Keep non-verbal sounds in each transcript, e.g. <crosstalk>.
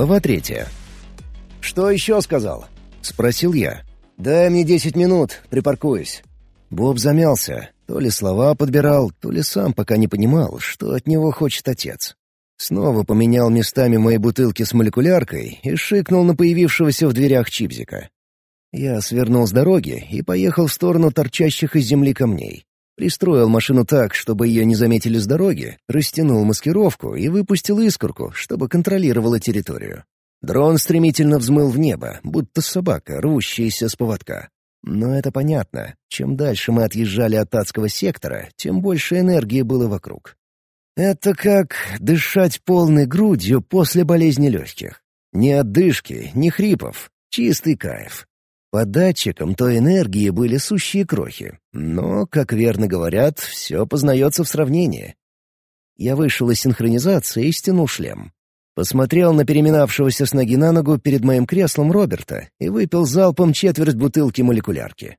Глава третья. «Что еще сказал?» — спросил я. «Дай мне десять минут, припаркуюсь». Боб замялся. То ли слова подбирал, то ли сам пока не понимал, что от него хочет отец. Снова поменял местами мои бутылки с молекуляркой и шикнул на появившегося в дверях чипзика. Я свернул с дороги и поехал в сторону торчащих из земли камней. Пристроил машину так, чтобы ее не заметили с дороги, растянул маскировку и выпустил искорку, чтобы контролировала территорию. Дрон стремительно взмыл в небо, будто собака, рвущаяся с поводка. Но это понятно. Чем дальше мы отъезжали от адского сектора, тем больше энергии было вокруг. Это как дышать полной грудью после болезни легких. Ни отдышки, ни хрипов. Чистый кайф. По датчикам той энергии были сущие крохи. Но, как верно говорят, все познается в сравнении. Я вышел из синхронизации и стянул шлем. Посмотрел на переминавшегося с ноги на ногу перед моим креслом Роберта и выпил залпом четверть бутылки молекулярки.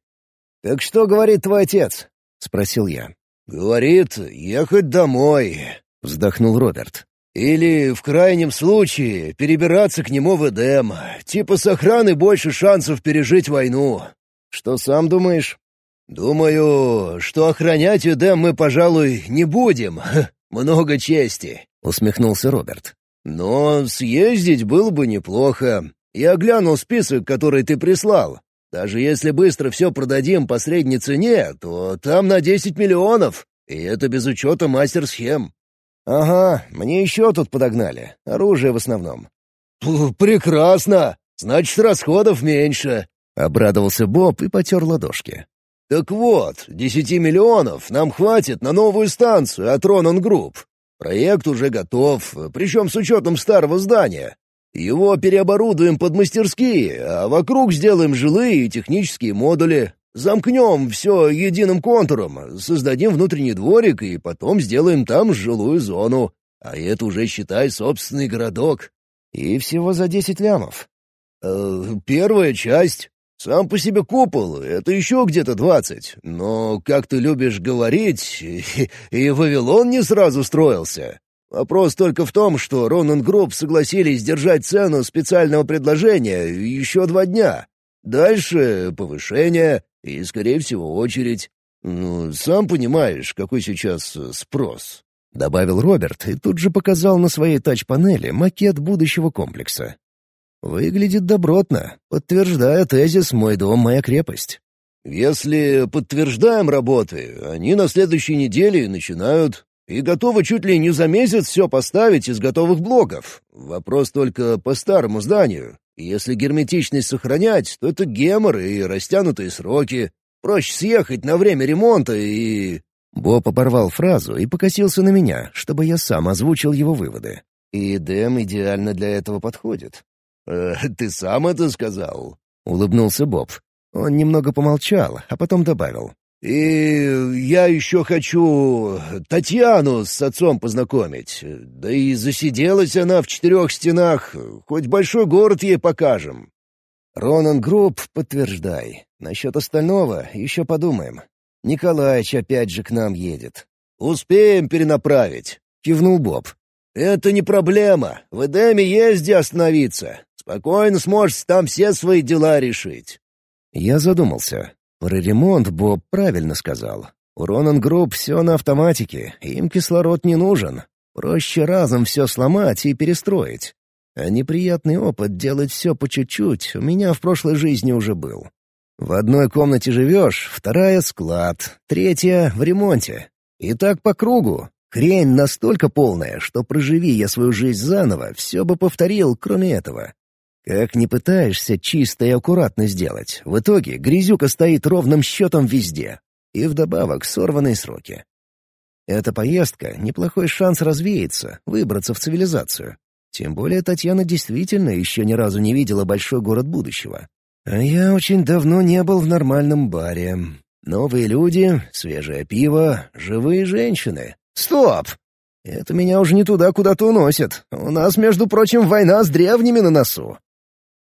«Так что говорит твой отец?» — спросил я. «Говорит, ехать домой», — вздохнул Роберт. Или, в крайнем случае, перебираться к нему в Эдем. Типа с охраны больше шансов пережить войну. Что сам думаешь? Думаю, что охранять Эдем мы, пожалуй, не будем. <laughs> Много чести. Усмехнулся Роберт. Но съездить было бы неплохо. Я глянул список, который ты прислал. Даже если быстро все продадим по средней цене, то там на 10 миллионов. И это без учета мастер-схем. «Ага, мне еще тут подогнали. Оружие в основном». «Прекрасно! Значит, расходов меньше!» — обрадовался Боб и потер ладошки. «Так вот, десяти миллионов нам хватит на новую станцию от Ронан Групп. Проект уже готов, причем с учетом старого здания. Его переоборудуем под мастерские, а вокруг сделаем жилые и технические модули. Замкнем все единым контуром, создадим внутренний дворик и потом сделаем там жилую зону. А это уже, считай, собственный городок. И всего за десять лямов. Э, первая часть. Сам по себе купол — это еще где-то двадцать. Но, как ты любишь говорить, <laughs> и Вавилон не сразу строился. Вопрос только в том, что Ронан Групп согласились держать цену специального предложения еще два дня. Дальше повышение, и, скорее всего, очередь. Ну, сам понимаешь, какой сейчас э, спрос. Добавил Роберт и тут же показал на своей тач-панели макет будущего комплекса. Выглядит добротно, подтверждая тезис «Мой дом, моя крепость». «Если подтверждаем работы, они на следующей неделе начинают и готовы чуть ли не за месяц все поставить из готовых блоков. Вопрос только по старому зданию. Если герметичность сохранять, то это гемор и растянутые сроки. Проще съехать на время ремонта и...» Боб оборвал фразу и покосился на меня, чтобы я сам озвучил его выводы. «Эдем идеально для этого подходит». «Э, «Ты сам это сказал?» — улыбнулся Боб. Он немного помолчал, а потом добавил. И я еще хочу Татьяну с отцом познакомить. Да и засиделась она в четырех стенах. Хоть большой город ей покажем. Ронан Групп, подтверждай. Насчет остального еще подумаем. Николаич опять же к нам едет. «Успеем перенаправить», — кивнул Боб. «Это не проблема. В Эдеме есть где остановиться. Спокойно сможешь там все свои дела решить». Я задумался. Про ремонт Боб правильно сказал. У Ронан Групп все на автоматике, им кислород не нужен. Проще разом все сломать и перестроить. А неприятный опыт делать все по чуть-чуть у меня в прошлой жизни уже был. В одной комнате живешь, вторая — склад, третья — в ремонте. И так по кругу. Хрень настолько полная, что проживи я свою жизнь заново, все бы повторил, кроме этого. Как ни пытаешься чисто и аккуратно сделать, в итоге грязюка стоит ровным счетом везде. И вдобавок сорванные сроки. Эта поездка — неплохой шанс развеяться, выбраться в цивилизацию. Тем более Татьяна действительно еще ни разу не видела большой город будущего. А я очень давно не был в нормальном баре. Новые люди, свежее пиво, живые женщины. Стоп! Это меня уже не туда куда-то уносит. У нас, между прочим, война с древними на носу.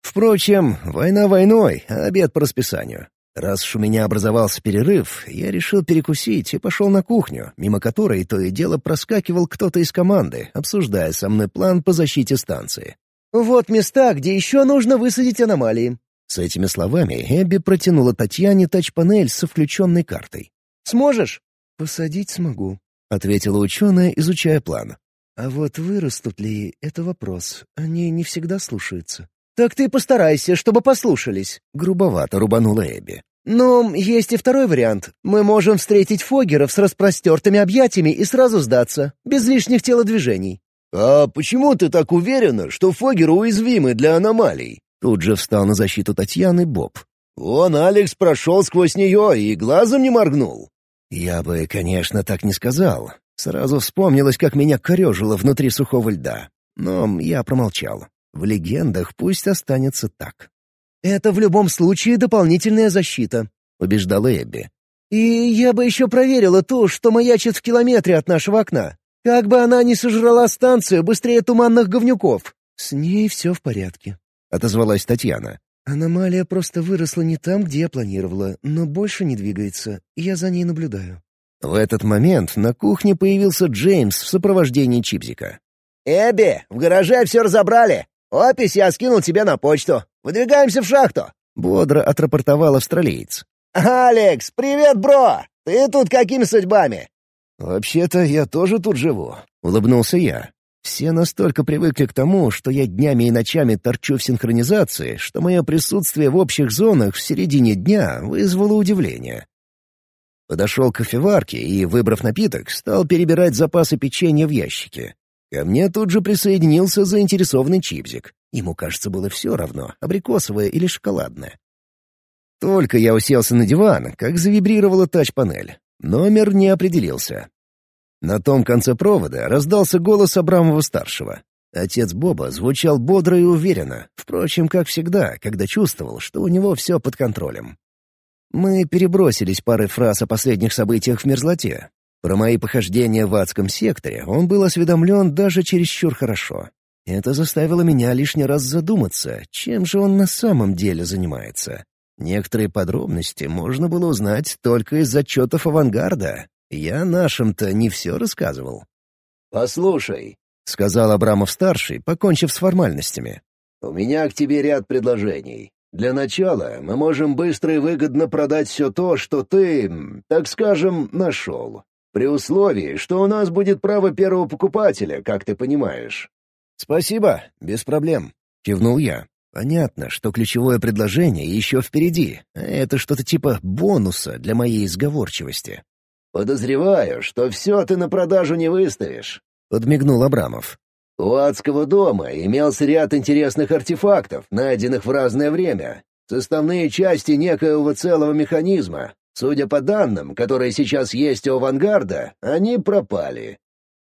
Впрочем, война войной, а обед по расписанию. Раз уж у меня образовался перерыв, я решил перекусить и пошел на кухню, мимо которой то и дело проскакивал кто-то из команды, обсуждая со мной план по защите станции. Вот места, где еще нужно высадить аномалии». С этими словами Эбби протянула Татьяне тач-панель со включенной картой. «Сможешь?» «Посадить смогу», — ответила ученая, изучая план. «А вот вырастут ли — это вопрос. Они не всегда слушаются». «Так ты постарайся, чтобы послушались», — грубовато рубанула Эбби. «Но есть и второй вариант. Мы можем встретить Фогеров с распростертыми объятиями и сразу сдаться, без лишних телодвижений». «А почему ты так уверена, что Фогеры уязвимы для аномалий?» Тут же встал на защиту Татьяны Боб. «Он, Алекс, прошел сквозь нее и глазом не моргнул». Я бы, конечно, так не сказал. Сразу вспомнилось, как меня корежило внутри сухого льда. Но я промолчал. В легендах пусть останется так. «Это в любом случае дополнительная защита», — убеждала Эбби. «И я бы еще проверила ту, что маячит в километре от нашего окна. Как бы она ни сожрала станцию быстрее туманных говнюков». «С ней все в порядке», — отозвалась Татьяна. «Аномалия просто выросла не там, где я планировала, но больше не двигается. Я за ней наблюдаю». В этот момент на кухне появился Джеймс в сопровождении Чипзика. «Эбби, в гараже все разобрали. Опись я скинул тебе на почту. Выдвигаемся в шахту!» — бодро отрапортовал австралиец. «Алекс, привет, бро! Ты тут какими судьбами?» «Вообще-то я тоже тут живу», — улыбнулся я. Все настолько привыкли к тому, что я днями и ночами торчу в синхронизации, что мое присутствие в общих зонах в середине дня вызвало удивление. Подошел к кофеварке и, выбрав напиток, стал перебирать запасы печенья в ящике. Ко мне тут же присоединился заинтересованный чипзик. Ему, кажется, было все равно, абрикосовое или шоколадное. Только я уселся на диван, как завибрировала тач-панель. Номер не определился. На том конце провода раздался голос Абрамова-старшего. Отец Боба звучал бодро и уверенно, впрочем, как всегда, когда чувствовал, что у него все под контролем. Мы перебросились парой фраз о последних событиях в мерзлоте, про мои похождения в адском секторе он был осведомлен даже чересчур хорошо. Это заставило меня лишний раз задуматься, чем же он на самом деле занимается. Некоторые подробности можно было узнать только из отчетов авангарда. Я нашим-то не все рассказывал. «Послушай», — сказал Абрамов-старший, покончив с формальностями. «У меня к тебе ряд предложений. Для начала мы можем быстро и выгодно продать все то, что ты, так скажем, нашел. При условии, что у нас будет право первого покупателя, как ты понимаешь». «Спасибо, без проблем», — кивнул я. «Понятно, что ключевое предложение еще впереди. Это что-то типа бонуса для моей изговорчивости». «Подозреваю, что все ты на продажу не выставишь», — подмигнул Абрамов. «У адского дома имелся ряд интересных артефактов, найденных в разное время. Составные части некоего целого механизма, Судя по данным, которые сейчас есть у «Авангарда», они пропали».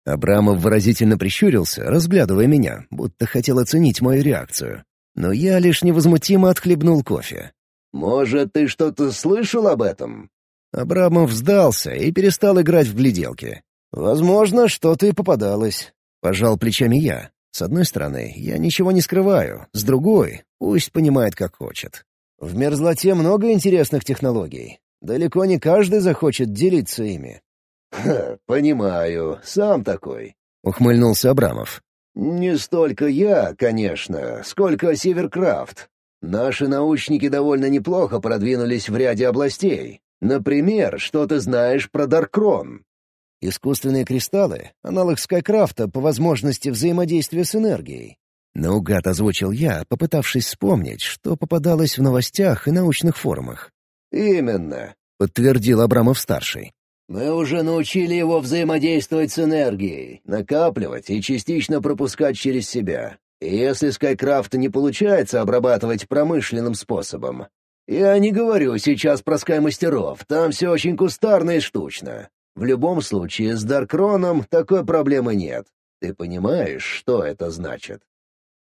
Абрамов выразительно прищурился, разглядывая меня, будто хотел оценить мою реакцию. Но я лишь невозмутимо отхлебнул кофе. «Может, ты что-то слышал об этом?» Абрамов сдался и перестал играть в гляделки. «Возможно, что-то и попадалось», — пожал плечами я. С одной стороны, я ничего не скрываю, с другой — пусть понимает, как хочет. В мерзлоте много интересных технологий. Далеко не каждый захочет делиться ими. «Ха, понимаю, сам такой», — ухмыльнулся Абрамов. «Не столько я, конечно, сколько Северкрафт. Наши научники довольно неплохо продвинулись в ряде областей. Например, что ты знаешь про Даркрон?» «Искусственные кристаллы — аналог Скайкрафта по возможности взаимодействия с энергией». Наугад озвучил я, попытавшись вспомнить, что попадалось в новостях и научных форумах. «Именно», — подтвердил Абрамов-старший. «Мы уже научили его взаимодействовать с энергией, накапливать и частично пропускать через себя. И если Скайкрафт не получается обрабатывать промышленным способом, я не говорю сейчас про скаймастеров, там все очень кустарно и штучно. В любом случае, с Даркроном такой проблемы нет. Ты понимаешь, что это значит?»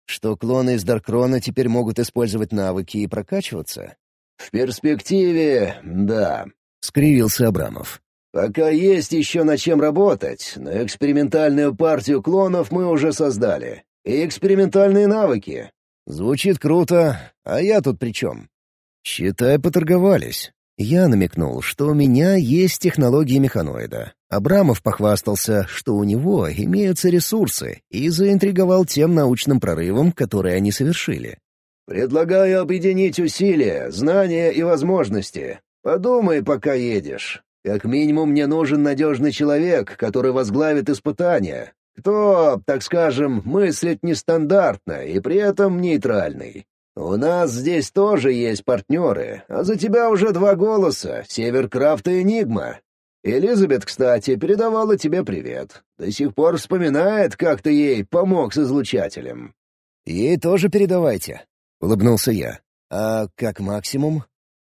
«Что клоны из Даркрона теперь могут использовать навыки и прокачиваться?» «В перспективе, да», — скривился Абрамов. «Пока есть еще над чем работать, но экспериментальную партию клонов мы уже создали. И экспериментальные навыки». «Звучит круто. А я тут при чем?» «Считай, поторговались. Я намекнул, что у меня есть технологии механоида. Абрамов похвастался, что у него имеются ресурсы, и заинтриговал тем научным прорывом, который они совершили. «Предлагаю объединить усилия, знания и возможности. Подумай, пока едешь. Как минимум мне нужен надежный человек, который возглавит испытания. Кто, так скажем, мыслит нестандартно и при этом нейтральный. У нас здесь тоже есть партнеры, а за тебя уже два голоса — Северкрафт и Энигма. Элизабет, кстати, передавала тебе привет. До сих пор вспоминает, как ты ей помог с излучателем». «Ей тоже передавайте», — улыбнулся я. «А как максимум?»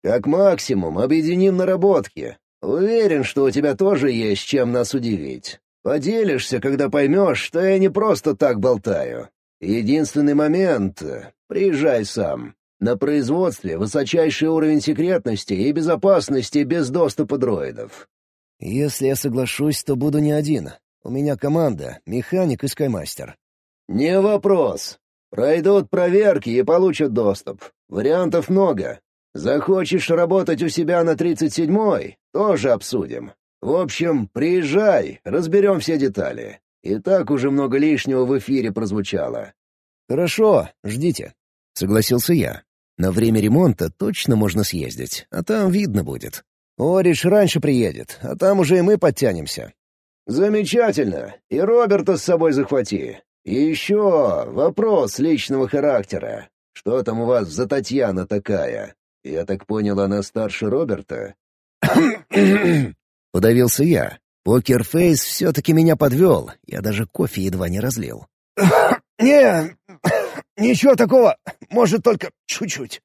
«Как максимум объединим наработки. Уверен, что у тебя тоже есть чем нас удивить. Поделишься, когда поймешь, что я не просто так болтаю. Единственный момент — приезжай сам. На производстве высочайший уровень секретности и безопасности без доступа дроидов. Если я соглашусь, то буду не один. У меня команда, механик и скаймастер. Не вопрос. Пройдут проверки и получат доступ. Вариантов много. Захочешь работать у себя на 37-й — тоже обсудим. В общем, приезжай, разберем все детали. И так уже много лишнего в эфире прозвучало. «Хорошо, ждите», — согласился я. «На время ремонта точно можно съездить, а там видно будет. Ориш раньше приедет, а там уже и мы подтянемся». «Замечательно. И Роберта с собой захвати. И еще вопрос личного характера. Что там у вас за Татьяна такая? Я так понял, она старше Роберта?» <coughs> Подавился я. Покерфейс все-таки меня подвел. Я даже кофе едва не разлил. <coughs> «Не, <coughs> ничего такого. Может, только чуть-чуть».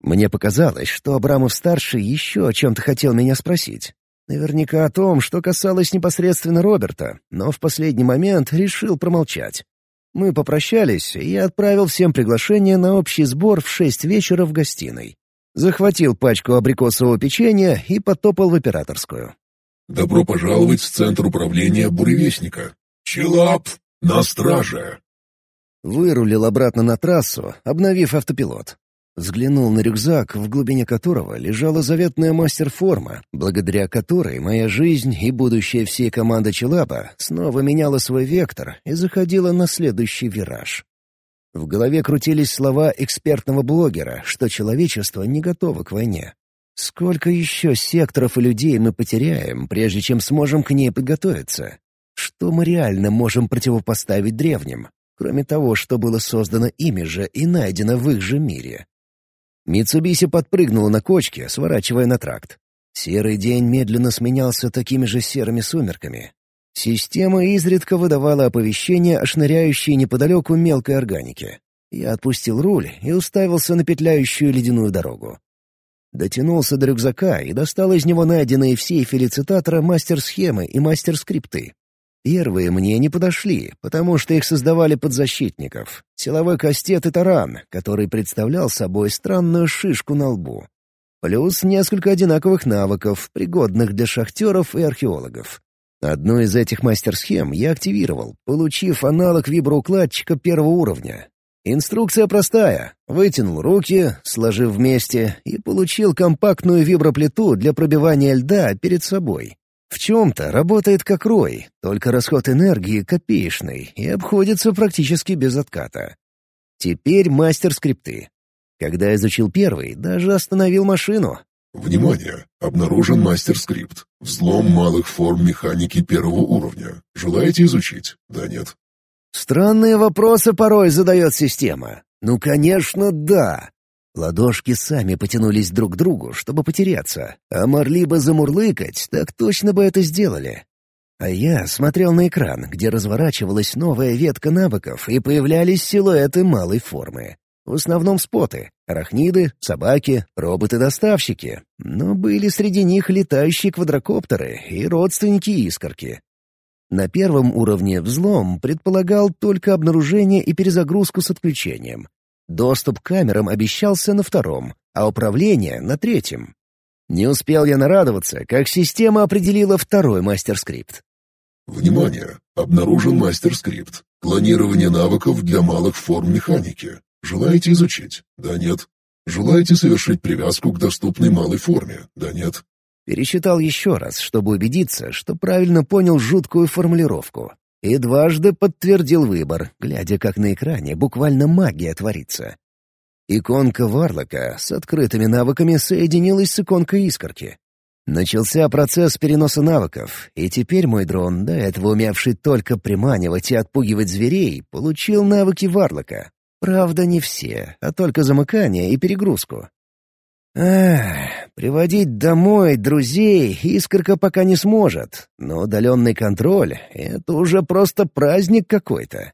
Мне показалось, что Абрамов-старший еще о чем-то хотел меня спросить. Наверняка о том, что касалось непосредственно Роберта, но в последний момент решил промолчать. Мы попрощались, и я отправил всем приглашение на общий сбор в шесть вечера в гостиной. Захватил пачку абрикосового печенья и потопал в операторскую. «Добро пожаловать в Центр управления Буревестника. Челап на страже!» Вырулил обратно на трассу, обновив автопилот. Взглянул на рюкзак, в глубине которого лежала заветная мастер-форма, благодаря которой моя жизнь и будущее всей команды Челаба снова меняла свой вектор и заходила на следующий вираж. В голове крутились слова экспертного блогера, что человечество не готово к войне. Сколько еще секторов и людей мы потеряем, прежде чем сможем к ней подготовиться? Что мы реально можем противопоставить древним, кроме того, что было создано ими же и найдено в их же мире? Митсубиси подпрыгнула на кочке, сворачивая на тракт. Серый день медленно сменялся такими же серыми сумерками. Система изредка выдавала оповещения о шныряющей неподалеку мелкой органике. Я отпустил руль и уставился на петляющую ледяную дорогу. Дотянулся до рюкзака и достал из него найденные в сейфе лицитатора мастер-схемы и мастер-скрипты. Первые мне не подошли, потому что их создавали подзащитников. Силовой кастет и таран, который представлял собой странную шишку на лбу. Плюс несколько одинаковых навыков, пригодных для шахтеров и археологов. Одну из этих мастер-схем я активировал, получив аналог виброукладчика первого уровня. Инструкция простая. Вытянул руки, сложив вместе, и получил компактную виброплиту для пробивания льда перед собой. В чем-то работает как рой, только расход энергии копеечный и обходится практически без отката. Теперь мастер скрипты. Когда изучил первый, даже остановил машину. Внимание! Обнаружен мастер-скрипт. Взлом малых форм механики первого уровня. Желаете изучить? Да, нет? Странные вопросы порой задает система. Ну, конечно, да. Ладошки сами потянулись друг к другу, чтобы потеряться, а могли бы замурлыкать, так точно бы это сделали. А я смотрел на экран, где разворачивалась новая ветка навыков, и появлялись силуэты малой формы. В основном споты — арахниды, собаки, роботы-доставщики. Но были среди них летающие квадрокоптеры и родственники искорки. На первом уровне взлом предполагал только обнаружение и перезагрузку с отключением. Доступ к камерам обещался на втором, а управление — на третьем. Не успел я нарадоваться, как система определила второй мастер-скрипт. Внимание! Обнаружен мастер-скрипт. Клонирование навыков для малых форм механики. Желаете изучить? Да, нет. Желаете совершить привязку к доступной малой форме? Да, нет. Пересчитал еще раз, чтобы убедиться, что правильно понял жуткую формулировку. И дважды подтвердил выбор, глядя, как на экране буквально магия творится. Иконка Варлока с открытыми навыками соединилась с иконкой искорки. Начался процесс переноса навыков, и теперь мой дрон, до этого умевший только приманивать и отпугивать зверей, получил навыки Варлока. Правда, не все, а только замыкание и перегрузку. Эх, приводить домой друзей искорка пока не сможет, но удаленный контроль — это уже просто праздник какой-то.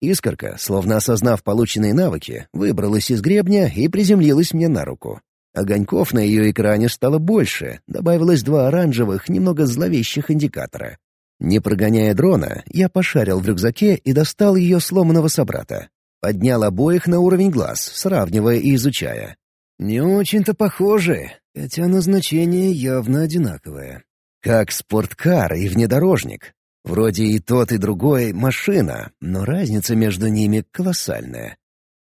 Искорка, словно осознав полученные навыки, выбралась из гребня и приземлилась мне на руку. Огоньков на ее экране стало больше, добавилось два оранжевых, немного зловещих индикатора. Не прогоняя дрона, я пошарил в рюкзаке и достал ее сломанного собрата. Поднял обоих на уровень глаз, сравнивая и изучая. Не очень-то похожи, хотя назначение явно одинаковое. Как спорткар и внедорожник. Вроде и тот, и другой — машина, но разница между ними колоссальная.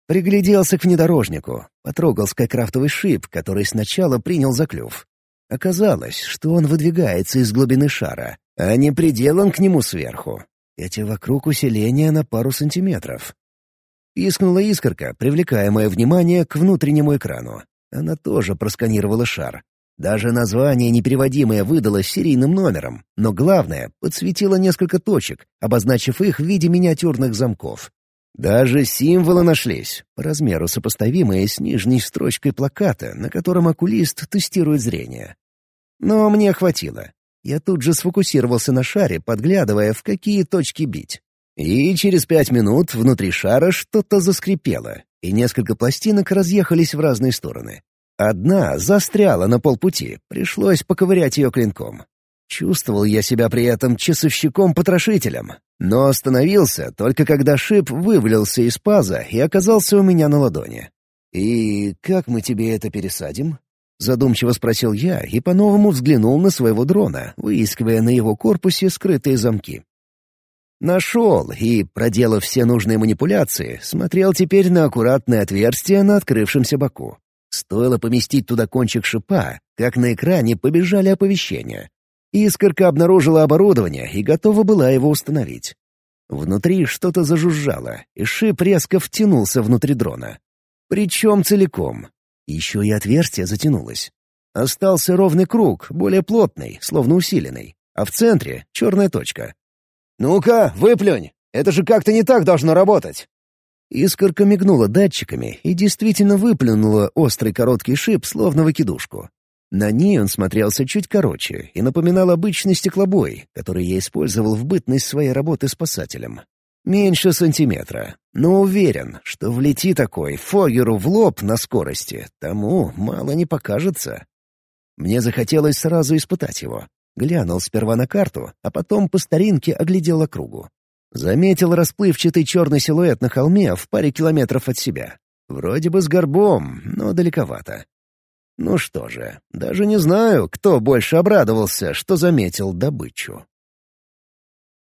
Пригляделся к внедорожнику, потрогал скайкрафтовый шип, который сначала принял за клюв. Оказалось, что он выдвигается из глубины шара, а не приделан к нему сверху. Эти вокруг усиления на пару сантиметров. Пискнула искорка, привлекая мое внимание к внутреннему экрану. Она тоже просканировала шар. Даже название непереводимое выдало серийным номером, но главное — подсветило несколько точек, обозначив их в виде миниатюрных замков. Даже символы нашлись, по размеру сопоставимые с нижней строчкой плаката, на котором окулист тестирует зрение. Но мне хватило. Я тут же сфокусировался на шаре, подглядывая, в какие точки бить. И через пять минут внутри шара что-то заскрипело, и несколько пластинок разъехались в разные стороны. Одна застряла на полпути, пришлось поковырять ее клинком. Чувствовал я себя при этом часовщиком-потрошителем, но остановился только когда шип вывалился из паза и оказался у меня на ладони. «И как мы тебе это пересадим?» — задумчиво спросил я и по-новому взглянул на своего дрона, выискивая на его корпусе скрытые замки. Нашел и, проделав все нужные манипуляции, смотрел теперь на аккуратное отверстие на открывшемся боку. Стоило поместить туда кончик шипа, как на экране побежали оповещения. Искорка обнаружила оборудование и готова была его установить. Внутри что-то зажужжало, и шип резко втянулся внутрь дрона. Причем целиком. Еще и отверстие затянулось. Остался ровный круг, более плотный, словно усиленный, а в центре — черная точка. «Ну-ка, выплюнь! Это же как-то не так должно работать!» Искорка мигнула датчиками и действительно выплюнула острый короткий шип, словно выкидушку. На ней он смотрелся чуть короче и напоминал обычный стеклобой, который я использовал в бытность своей работы спасателем. Меньше сантиметра, но уверен, что влети такой Фогеру в лоб на скорости, тому мало не покажется. Мне захотелось сразу испытать его. Глянул сперва на карту, а потом по старинке оглядел округу. Заметил расплывчатый черный силуэт на холме в паре километров от себя. Вроде бы с горбом, но далековато. Ну что же, даже не знаю, кто больше обрадовался, что заметил добычу.